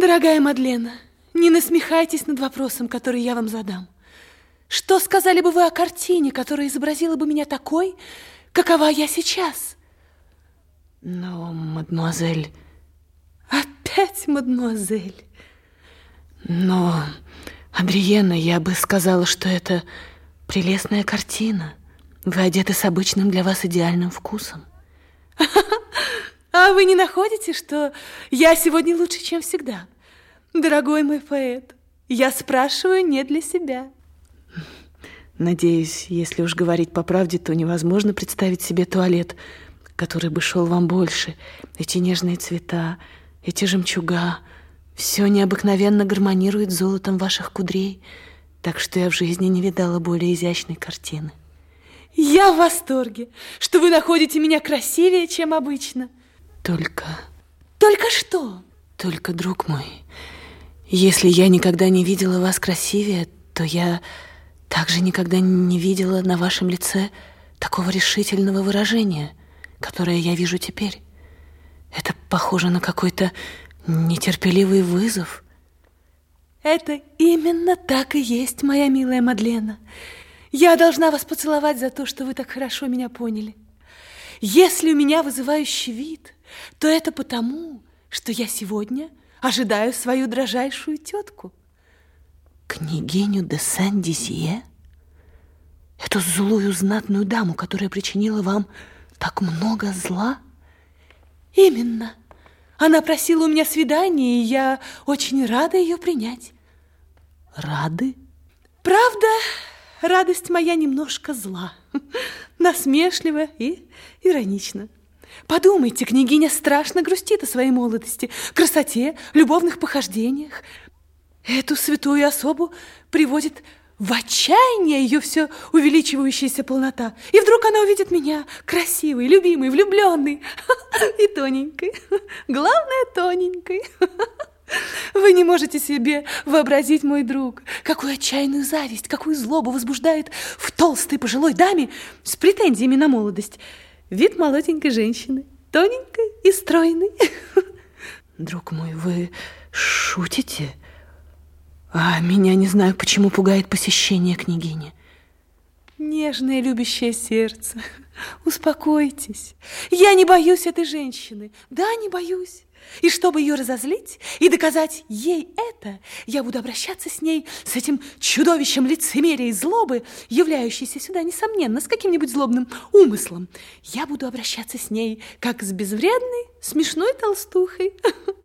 Дорогая Мадлена, не насмехайтесь над вопросом, который я вам задам. Что сказали бы вы о картине, которая изобразила бы меня такой, какова я сейчас? Но, мадемуазель... Опять, мадемуазель. Но, Адриена, я бы сказала, что это прелестная картина. Вы одеты с обычным для вас идеальным вкусом. А вы не находите, что я сегодня лучше, чем всегда? Дорогой мой поэт, я спрашиваю не для себя. Надеюсь, если уж говорить по правде, то невозможно представить себе туалет, который бы шел вам больше. Эти нежные цвета, эти жемчуга, все необыкновенно гармонирует с золотом ваших кудрей, так что я в жизни не видала более изящной картины. Я в восторге, что вы находите меня красивее, чем обычно. Только... Только что? Только, друг мой, если я никогда не видела вас красивее, то я также никогда не видела на вашем лице такого решительного выражения, которое я вижу теперь. Это похоже на какой-то нетерпеливый вызов. Это именно так и есть, моя милая Мадлена. Я должна вас поцеловать за то, что вы так хорошо меня поняли. Если у меня вызывающий вид, то это потому, что я сегодня ожидаю свою дрожайшую тетку. Княгиню де Сен-Дизье? Эту злую знатную даму, которая причинила вам так много зла? Именно. Она просила у меня свидания, и я очень рада ее принять. Рады? Правда, радость моя немножко зла, насмешлива и иронична. Подумайте, княгиня страшно грустит о своей молодости, красоте, любовных похождениях. Эту святую особу приводит в отчаяние ее все увеличивающаяся полнота. И вдруг она увидит меня красивой, любимой, влюбленной и тоненькой. Главное, тоненькой. Вы не можете себе вообразить, мой друг, какую отчаянную зависть, какую злобу возбуждает в толстой пожилой даме с претензиями на молодость вид молоденькой женщины, тоненькой и стройной. Друг мой, вы шутите? А меня не знаю, почему пугает посещение княгини. Нежное любящее сердце, успокойтесь. Я не боюсь этой женщины. Да, не боюсь. И чтобы ее разозлить и доказать ей это, я буду обращаться с ней, с этим чудовищем лицемерия и злобы, являющейся сюда, несомненно, с каким-нибудь злобным умыслом. Я буду обращаться с ней, как с безвредной, смешной толстухой.